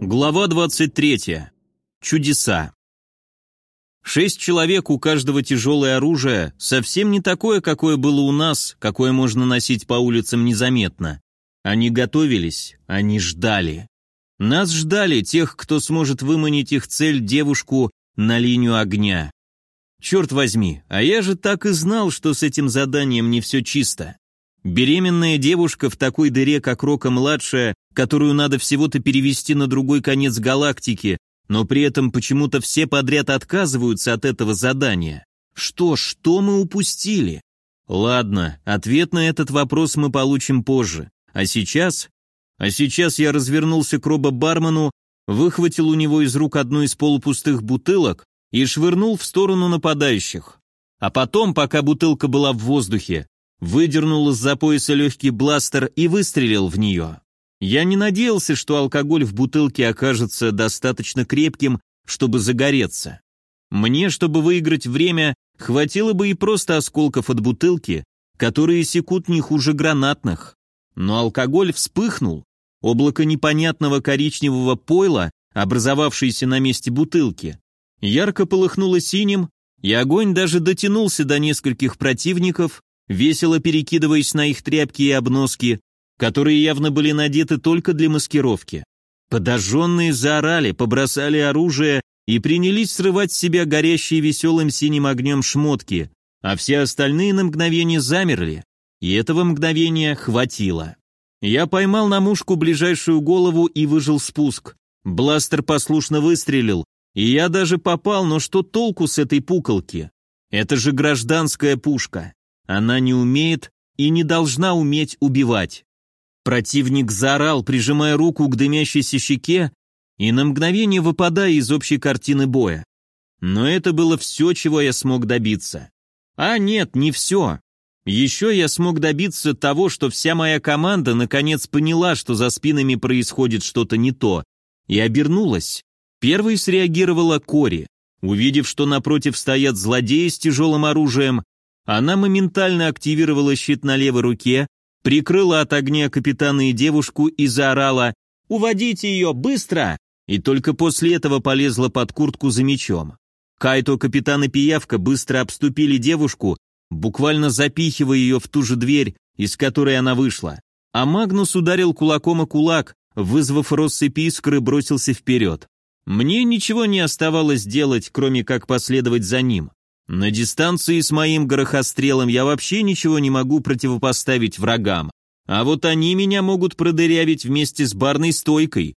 Глава 23. Чудеса. Шесть человек, у каждого тяжелое оружие, совсем не такое, какое было у нас, какое можно носить по улицам незаметно. Они готовились, они ждали. Нас ждали, тех, кто сможет выманить их цель, девушку, на линию огня. Черт возьми, а я же так и знал, что с этим заданием не все чисто. Беременная девушка в такой дыре, как Рока-младшая, которую надо всего-то перевести на другой конец галактики, но при этом почему-то все подряд отказываются от этого задания. Что, что мы упустили? Ладно, ответ на этот вопрос мы получим позже. А сейчас? А сейчас я развернулся к робо-бармену, выхватил у него из рук одну из полупустых бутылок и швырнул в сторону нападающих. А потом, пока бутылка была в воздухе, выдернул из-за пояса легкий бластер и выстрелил в нее. Я не надеялся, что алкоголь в бутылке окажется достаточно крепким, чтобы загореться. Мне, чтобы выиграть время, хватило бы и просто осколков от бутылки, которые секут не хуже гранатных. Но алкоголь вспыхнул, облако непонятного коричневого пойла, образовавшееся на месте бутылки, ярко полыхнуло синим, и огонь даже дотянулся до нескольких противников, весело перекидываясь на их тряпки и обноски, которые явно были надеты только для маскировки. Подожженные заорали, побросали оружие и принялись срывать с себя горящие веселым синим огнем шмотки, а все остальные на мгновение замерли, и этого мгновения хватило. Я поймал на мушку ближайшую голову и выжил спуск. Бластер послушно выстрелил, и я даже попал, но что толку с этой пуколки? Это же гражданская пушка. Она не умеет и не должна уметь убивать. Противник заорал, прижимая руку к дымящейся щеке и на мгновение выпадая из общей картины боя. Но это было все, чего я смог добиться. А нет, не все. Еще я смог добиться того, что вся моя команда наконец поняла, что за спинами происходит что-то не то, и обернулась. Первой среагировала Кори. Увидев, что напротив стоят злодеи с тяжелым оружием, она моментально активировала щит на левой руке, прикрыла от огня капитана и девушку и заорала «Уводите ее, быстро!» и только после этого полезла под куртку за мечом. Кайто, капитан и пиявка быстро обступили девушку, буквально запихивая ее в ту же дверь, из которой она вышла. А Магнус ударил кулаком о кулак, вызвав россыпь искры, бросился вперед. Мне ничего не оставалось делать, кроме как последовать за ним. На дистанции с моим горохострелом я вообще ничего не могу противопоставить врагам, а вот они меня могут продырявить вместе с барной стойкой.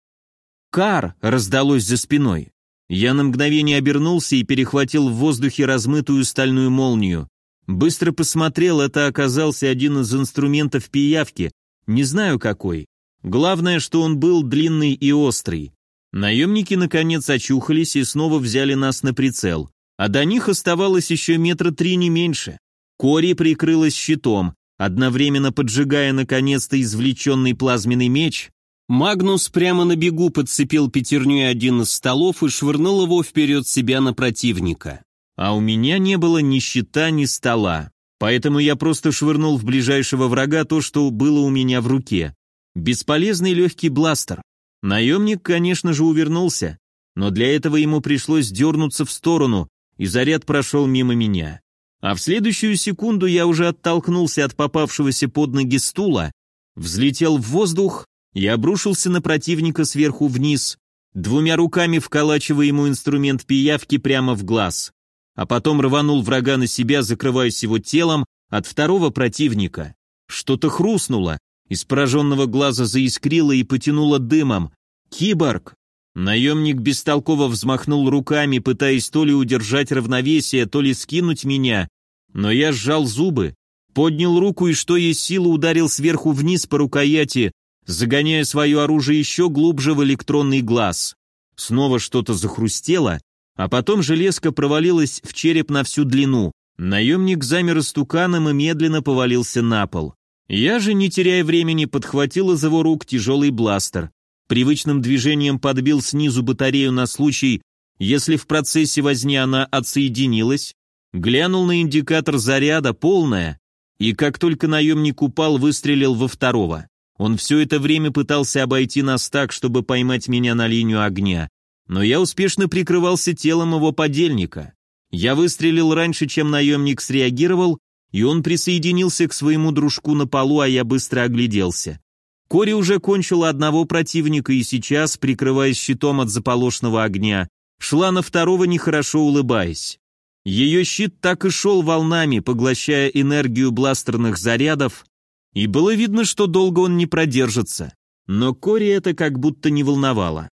«Кар!» — раздалось за спиной. Я на мгновение обернулся и перехватил в воздухе размытую стальную молнию. Быстро посмотрел, это оказался один из инструментов пиявки, не знаю какой. Главное, что он был длинный и острый. Наемники наконец очухались и снова взяли нас на прицел а до них оставалось еще метра три не меньше. Кори прикрылась щитом, одновременно поджигая наконец-то извлеченный плазменный меч. Магнус прямо на бегу подцепил пятерней один из столов и швырнул его вперед себя на противника. А у меня не было ни щита, ни стола. Поэтому я просто швырнул в ближайшего врага то, что было у меня в руке. Бесполезный легкий бластер. Наемник, конечно же, увернулся, но для этого ему пришлось дернуться в сторону, и заряд прошел мимо меня. А в следующую секунду я уже оттолкнулся от попавшегося под ноги стула, взлетел в воздух и обрушился на противника сверху вниз, двумя руками вколачивая ему инструмент пиявки прямо в глаз, а потом рванул врага на себя, закрываясь его телом от второго противника. Что-то хрустнуло, из пораженного глаза заискрило и потянуло дымом. «Киборг!» Наемник бестолково взмахнул руками, пытаясь то ли удержать равновесие, то ли скинуть меня, но я сжал зубы, поднял руку и что есть силы ударил сверху вниз по рукояти, загоняя свое оружие еще глубже в электронный глаз. Снова что-то захрустело, а потом железка провалилась в череп на всю длину. Наемник замер истуканом и медленно повалился на пол. Я же, не теряя времени, подхватил из его рук тяжелый бластер привычным движением подбил снизу батарею на случай, Если в процессе возни она отсоединилась, глянул на индикатор заряда, полная, и как только наемник упал, выстрелил во второго. Он все это время пытался обойти нас так, чтобы поймать меня на линию огня, но я успешно прикрывался телом его подельника. Я выстрелил раньше, чем наемник среагировал, и он присоединился к своему дружку на полу, а я быстро огляделся. Кори уже кончила одного противника и сейчас, прикрываясь щитом от заполошного огня, шла на второго, нехорошо улыбаясь. Ее щит так и шел волнами, поглощая энергию бластерных зарядов, и было видно, что долго он не продержится. Но Кори это как будто не волновало.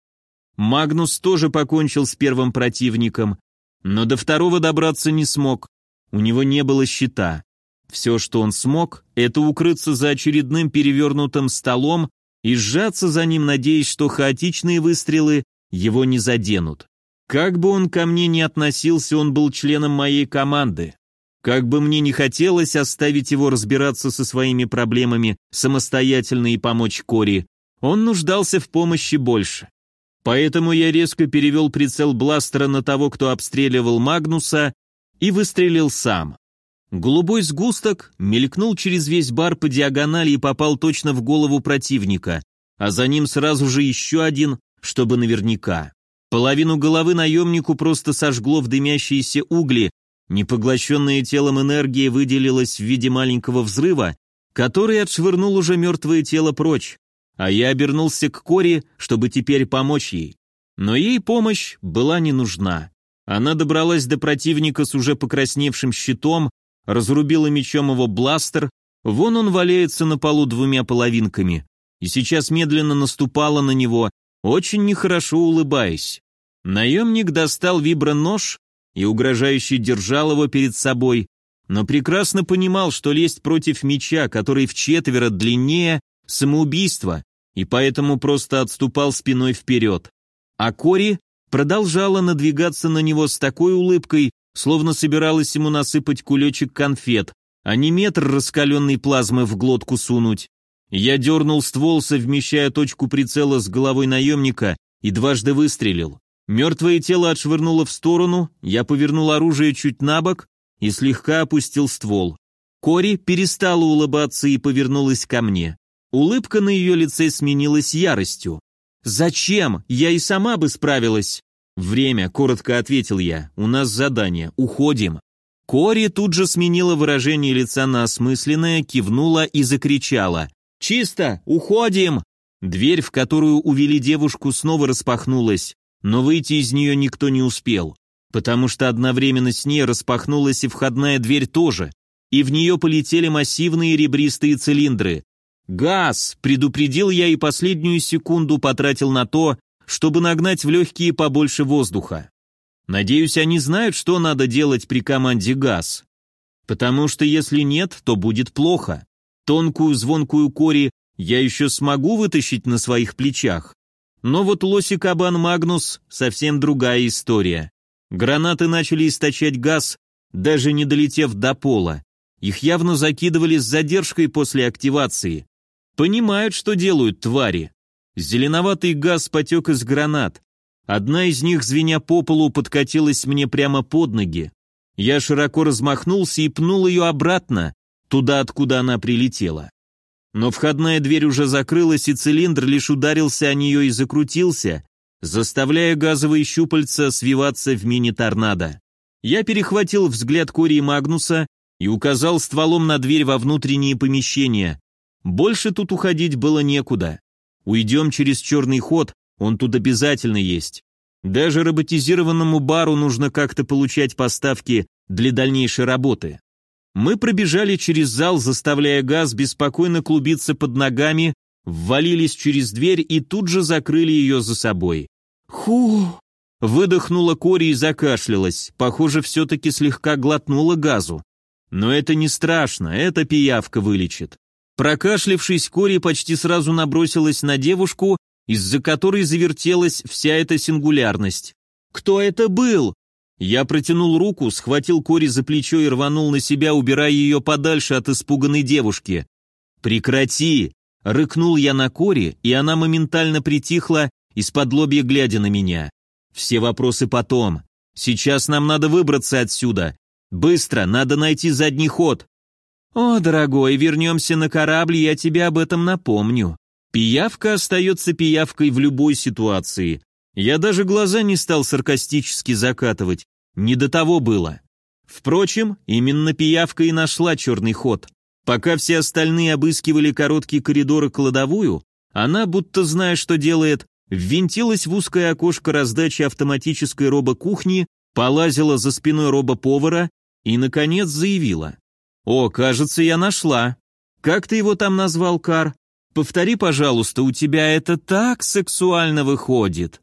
Магнус тоже покончил с первым противником, но до второго добраться не смог. У него не было щита. Все, что он смог, это укрыться за очередным перевернутым столом и сжаться за ним, надеясь, что хаотичные выстрелы его не заденут. Как бы он ко мне ни относился, он был членом моей команды. Как бы мне не хотелось оставить его разбираться со своими проблемами самостоятельно и помочь Кори, он нуждался в помощи больше. Поэтому я резко перевел прицел бластера на того, кто обстреливал Магнуса, и выстрелил сам. Голубой сгусток мелькнул через весь бар по диагонали и попал точно в голову противника, а за ним сразу же еще один, чтобы наверняка. Половину головы наемнику просто сожгло в дымящиеся угли, непоглощенная телом энергия выделилась в виде маленького взрыва, который отшвырнул уже мертвое тело прочь, а я обернулся к Кори, чтобы теперь помочь ей. Но ей помощь была не нужна. Она добралась до противника с уже покрасневшим щитом, разрубила мечом его бластер, вон он валяется на полу двумя половинками, и сейчас медленно наступала на него, очень нехорошо улыбаясь. Наемник достал вибронож и угрожающе держал его перед собой, но прекрасно понимал, что лезть против меча, который в четверо длиннее, самоубийство, и поэтому просто отступал спиной вперед. А Кори продолжала надвигаться на него с такой улыбкой, словно собиралась ему насыпать кулечек конфет, а не метр раскаленной плазмы в глотку сунуть. Я дернул ствол, совмещая точку прицела с головой наемника, и дважды выстрелил. Мертвое тело отшвырнуло в сторону, я повернул оружие чуть на бок и слегка опустил ствол. Кори перестала улыбаться и повернулась ко мне. Улыбка на ее лице сменилась яростью. «Зачем? Я и сама бы справилась». «Время», — коротко ответил я. «У нас задание. Уходим». Кори тут же сменила выражение лица на осмысленное, кивнула и закричала. «Чисто! Уходим!» Дверь, в которую увели девушку, снова распахнулась, но выйти из нее никто не успел, потому что одновременно с ней распахнулась и входная дверь тоже, и в нее полетели массивные ребристые цилиндры, «Газ!» — предупредил я и последнюю секунду потратил на то, чтобы нагнать в легкие побольше воздуха. Надеюсь, они знают, что надо делать при команде «Газ». Потому что если нет, то будет плохо. Тонкую звонкую кори я еще смогу вытащить на своих плечах. Но вот лоси кабан Магнус — совсем другая история. Гранаты начали источать газ, даже не долетев до пола. Их явно закидывали с задержкой после активации. Понимают, что делают твари. Зеленоватый газ потек из гранат. Одна из них, звеня по полу, подкатилась мне прямо под ноги. Я широко размахнулся и пнул ее обратно, туда, откуда она прилетела. Но входная дверь уже закрылась, и цилиндр лишь ударился о нее и закрутился, заставляя газовые щупальца свиваться в мини-торнадо. Я перехватил взгляд Кори и Магнуса и указал стволом на дверь во внутренние помещения. Больше тут уходить было некуда. Уйдем через черный ход, он тут обязательно есть. Даже роботизированному бару нужно как-то получать поставки для дальнейшей работы. Мы пробежали через зал, заставляя газ беспокойно клубиться под ногами, ввалились через дверь и тут же закрыли ее за собой. «Ху!» Выдохнула Кори и закашлялась. Похоже, все-таки слегка глотнула газу. Но это не страшно, эта пиявка вылечит. Прокашлившись, Кори почти сразу набросилась на девушку, из-за которой завертелась вся эта сингулярность. «Кто это был?» Я протянул руку, схватил Кори за плечо и рванул на себя, убирая ее подальше от испуганной девушки. «Прекрати!» — рыкнул я на Кори, и она моментально притихла, из-под лобья глядя на меня. Все вопросы потом. Сейчас нам надо выбраться отсюда. Быстро, надо найти задний ход. О, дорогой, вернемся на корабль, я тебе об этом напомню. Пиявка остается пиявкой в любой ситуации. Я даже глаза не стал саркастически закатывать. Не до того было. Впрочем, именно пиявка и нашла черный ход. Пока все остальные обыскивали короткий коридор и кладовую, она, будто зная, что делает, ввинтилась в узкое окошко раздачи автоматической робокухни, полазила за спиной робоповара и, наконец, заявила. «О, кажется, я нашла. Как ты его там назвал, Кар? Повтори, пожалуйста, у тебя это так сексуально выходит».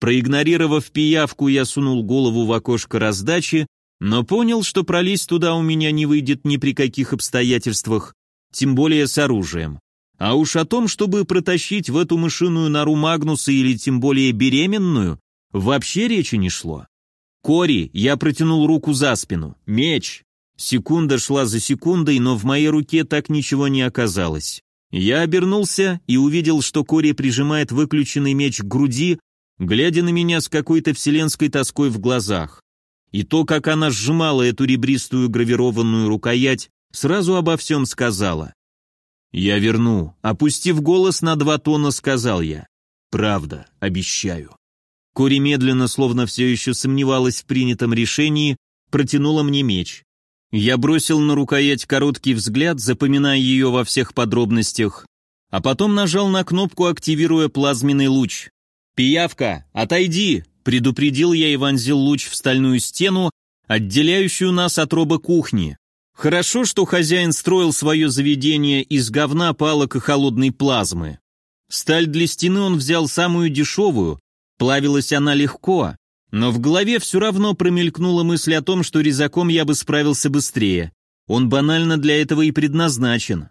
Проигнорировав пиявку, я сунул голову в окошко раздачи, но понял, что пролезть туда у меня не выйдет ни при каких обстоятельствах, тем более с оружием. А уж о том, чтобы протащить в эту мышиную нору Магнуса или тем более беременную, вообще речи не шло. «Кори!» — я протянул руку за спину. «Меч!» Секунда шла за секундой, но в моей руке так ничего не оказалось. Я обернулся и увидел, что Кори прижимает выключенный меч к груди, глядя на меня с какой-то вселенской тоской в глазах. И то, как она сжимала эту ребристую гравированную рукоять, сразу обо всем сказала. «Я верну», — опустив голос на два тона, сказал я. «Правда, обещаю». Кори медленно, словно все еще сомневалась в принятом решении, протянула мне меч. Я бросил на рукоять короткий взгляд, запоминая ее во всех подробностях, а потом нажал на кнопку, активируя плазменный луч. «Пиявка, отойди!» Предупредил я и вонзил луч в стальную стену, отделяющую нас от роба кухни. Хорошо, что хозяин строил свое заведение из говна, палок и холодной плазмы. Сталь для стены он взял самую дешевую, плавилась она легко, но в голове все равно промелькнула мысль о том, что резаком я бы справился быстрее. Он банально для этого и предназначен.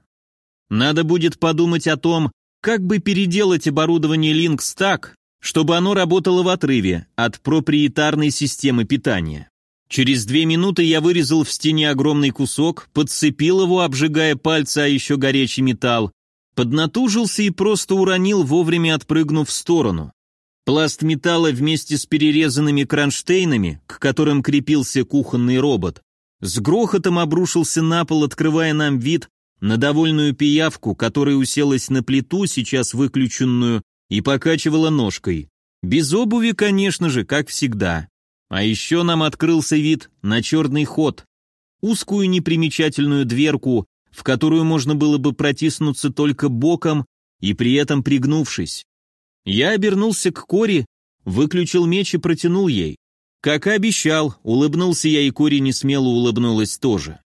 Надо будет подумать о том, как бы переделать оборудование Lynx так, чтобы оно работало в отрыве от проприетарной системы питания. Через две минуты я вырезал в стене огромный кусок, подцепил его, обжигая пальцы, а еще горячий металл, поднатужился и просто уронил, вовремя отпрыгнув в сторону. Пласт металла вместе с перерезанными кронштейнами, к которым крепился кухонный робот, с грохотом обрушился на пол, открывая нам вид на довольную пиявку, которая уселась на плиту, сейчас выключенную, и покачивала ножкой. Без обуви, конечно же, как всегда. А еще нам открылся вид на черный ход, узкую непримечательную дверку, в которую можно было бы протиснуться только боком и при этом пригнувшись. Я обернулся к Кори, выключил меч и протянул ей. Как и обещал, улыбнулся я, и Кори не смело улыбнулась тоже.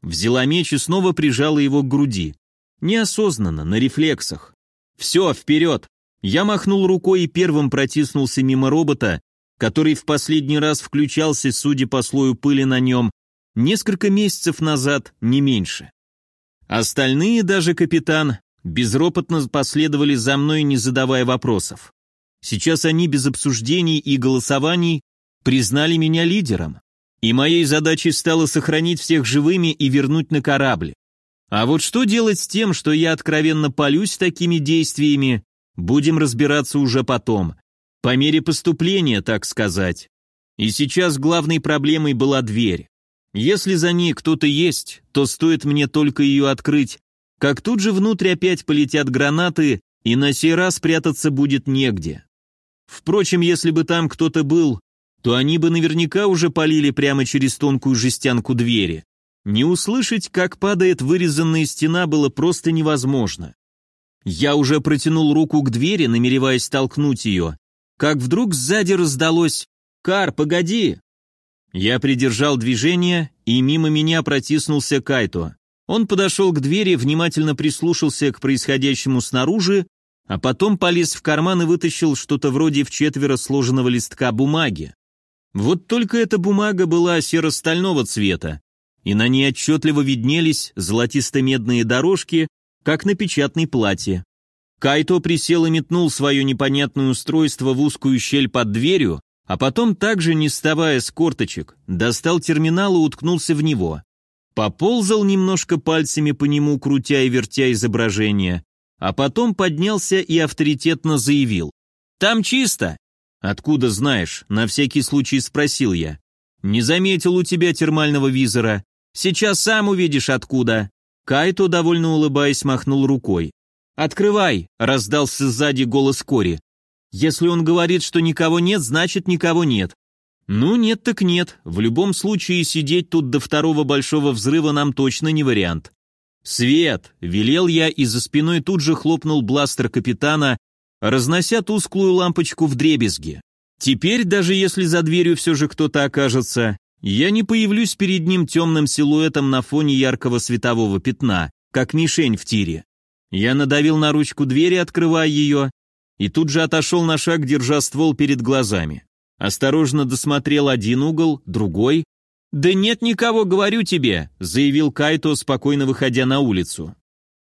Взяла меч и снова прижала его к груди. Неосознанно, на рефлексах. «Все, вперед!» Я махнул рукой и первым протиснулся мимо робота, который в последний раз включался, судя по слою пыли на нем, несколько месяцев назад, не меньше. Остальные, даже капитан, безропотно последовали за мной, не задавая вопросов. Сейчас они без обсуждений и голосований признали меня лидером, и моей задачей стало сохранить всех живыми и вернуть на корабль. А вот что делать с тем, что я откровенно палюсь такими действиями, Будем разбираться уже потом. По мере поступления, так сказать. И сейчас главной проблемой была дверь. Если за ней кто-то есть, то стоит мне только ее открыть, как тут же внутрь опять полетят гранаты, и на сей раз прятаться будет негде. Впрочем, если бы там кто-то был, то они бы наверняка уже полили прямо через тонкую жестянку двери. Не услышать, как падает вырезанная стена, было просто невозможно. Я уже протянул руку к двери, намереваясь толкнуть ее, как вдруг сзади раздалось «Кар, погоди!». Я придержал движение, и мимо меня протиснулся Кайто. Он подошел к двери, внимательно прислушался к происходящему снаружи, а потом полез в карман и вытащил что-то вроде в четверо сложенного листка бумаги. Вот только эта бумага была серо-стального цвета, и на ней отчетливо виднелись золотисто-медные дорожки, как на печатной плате. Кайто присел и метнул свое непонятное устройство в узкую щель под дверью, а потом также, не вставая с корточек, достал терминал и уткнулся в него. Поползал немножко пальцами по нему, крутя и вертя изображение, а потом поднялся и авторитетно заявил. «Там чисто! «Откуда знаешь?» — на всякий случай спросил я. «Не заметил у тебя термального визора. Сейчас сам увидишь откуда». Кайто, довольно улыбаясь, махнул рукой. «Открывай!» — раздался сзади голос Кори. «Если он говорит, что никого нет, значит никого нет». «Ну, нет так нет. В любом случае сидеть тут до второго большого взрыва нам точно не вариант». «Свет!» — велел я, и за спиной тут же хлопнул бластер капитана, разнося тусклую лампочку в дребезги. Теперь, даже если за дверью все же кто-то окажется, я не появлюсь перед ним темным силуэтом на фоне яркого светового пятна, как мишень в тире. Я надавил на ручку двери, открывая ее, и тут же отошел на шаг, держа ствол перед глазами. Осторожно досмотрел один угол, другой. «Да нет никого, говорю тебе», — заявил Кайто, спокойно выходя на улицу.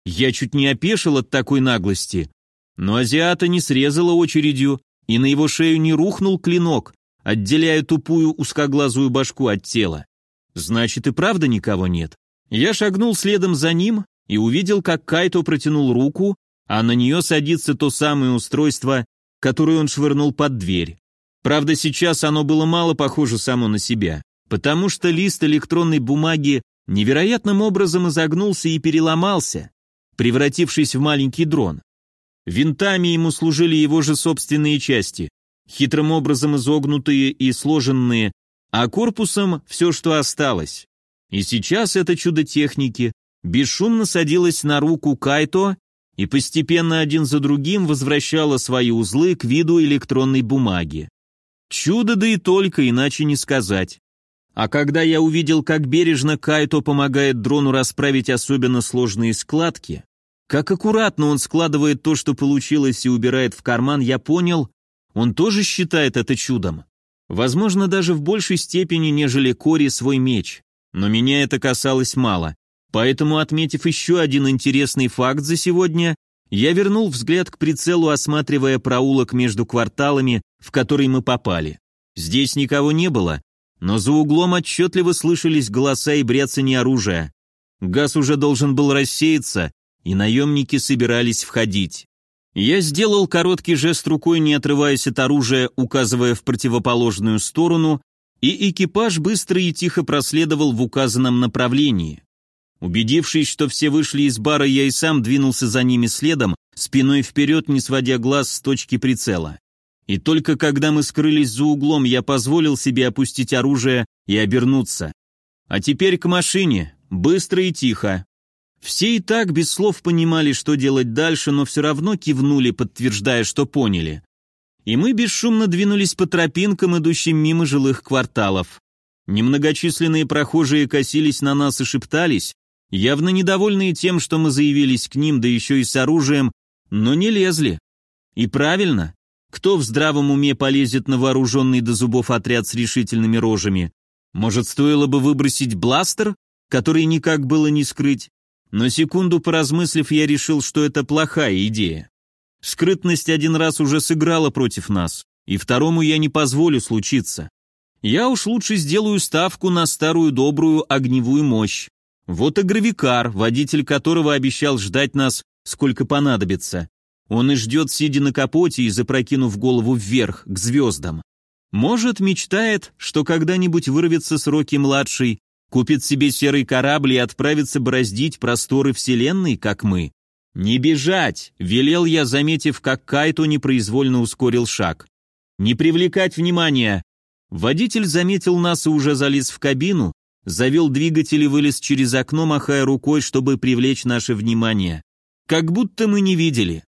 Я чуть не опешил от такой наглости, но азиата не срезала очередью, и на его шею не рухнул клинок, отделяя тупую узкоглазую башку от тела. Значит, и правда никого нет. Я шагнул следом за ним и увидел, как Кайто протянул руку, а на нее садится то самое устройство, которое он швырнул под дверь. Правда, сейчас оно было мало похоже само на себя, потому что лист электронной бумаги невероятным образом изогнулся и переломался, превратившись в маленький дрон. Винтами ему служили его же собственные части, хитрым образом изогнутые и сложенные, а корпусом все, что осталось. И сейчас это чудо техники бесшумно садилось на руку Кайто и постепенно один за другим возвращало свои узлы к виду электронной бумаги. Чудо да и только, иначе не сказать. А когда я увидел, как бережно Кайто помогает дрону расправить особенно сложные складки, как аккуратно он складывает то, что получилось, и убирает в карман, я понял, он тоже считает это чудом. Возможно, даже в большей степени, нежели Кори свой меч. Но меня это касалось мало. Поэтому, отметив еще один интересный факт за сегодня, я вернул взгляд к прицелу, осматривая проулок между кварталами, в который мы попали. Здесь никого не было, но за углом отчетливо слышались голоса и бряцание оружия. Газ уже должен был рассеяться, и наемники собирались входить. Я сделал короткий жест рукой, не отрываясь от оружия, указывая в противоположную сторону, и экипаж быстро и тихо проследовал в указанном направлении. Убедившись, что все вышли из бара, я и сам двинулся за ними следом, спиной вперед, не сводя глаз с точки прицела. И только когда мы скрылись за углом, я позволил себе опустить оружие и обернуться. А теперь к машине, быстро и тихо. Все и так без слов понимали, что делать дальше, но все равно кивнули, подтверждая, что поняли. И мы бесшумно двинулись по тропинкам, идущим мимо жилых кварталов. Немногочисленные прохожие косились на нас и шептались, явно недовольные тем, что мы заявились к ним, да еще и с оружием, но не лезли. И правильно, кто в здравом уме полезет на вооруженный до зубов отряд с решительными рожами? Может, стоило бы выбросить бластер, который никак было не скрыть? Но секунду поразмыслив, я решил, что это плохая идея. Скрытность один раз уже сыграла против нас, и второму я не позволю случиться. Я уж лучше сделаю ставку на старую добрую огневую мощь. Вот и гравикар, водитель которого обещал ждать нас, сколько понадобится. Он и ждет, сидя на капоте и запрокинув голову вверх, к звездам. Может, мечтает, что когда-нибудь вырвется с Роки-младший Купит себе серый корабль и отправится бороздить просторы Вселенной, как мы. «Не бежать!» — велел я, заметив, как Кайто непроизвольно ускорил шаг. «Не привлекать внимания!» Водитель заметил нас и уже залез в кабину, завел двигатель и вылез через окно, махая рукой, чтобы привлечь наше внимание. Как будто мы не видели.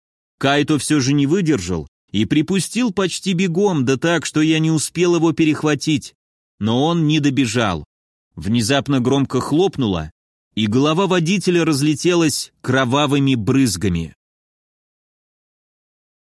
Кайто все же не выдержал и припустил почти бегом, да так, что я не успел его перехватить. Но он не добежал. Внезапно громко хлопнуло, и голова водителя разлетелась кровавыми брызгами.